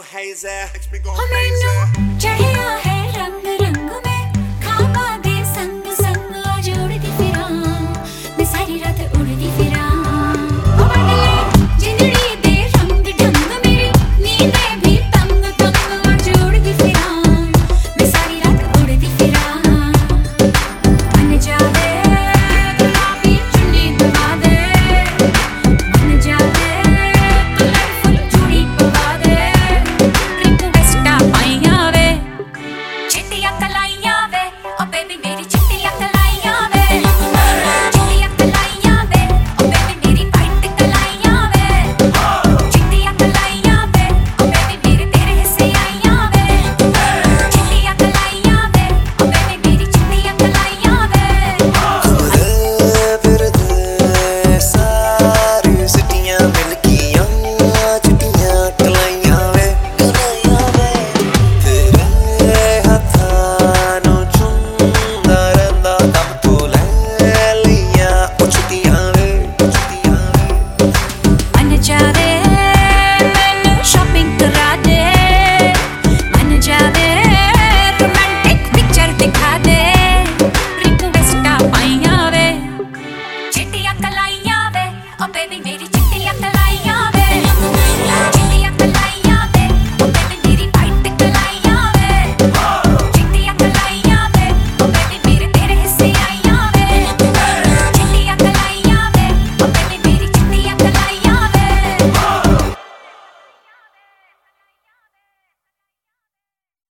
go hazy. Makes me go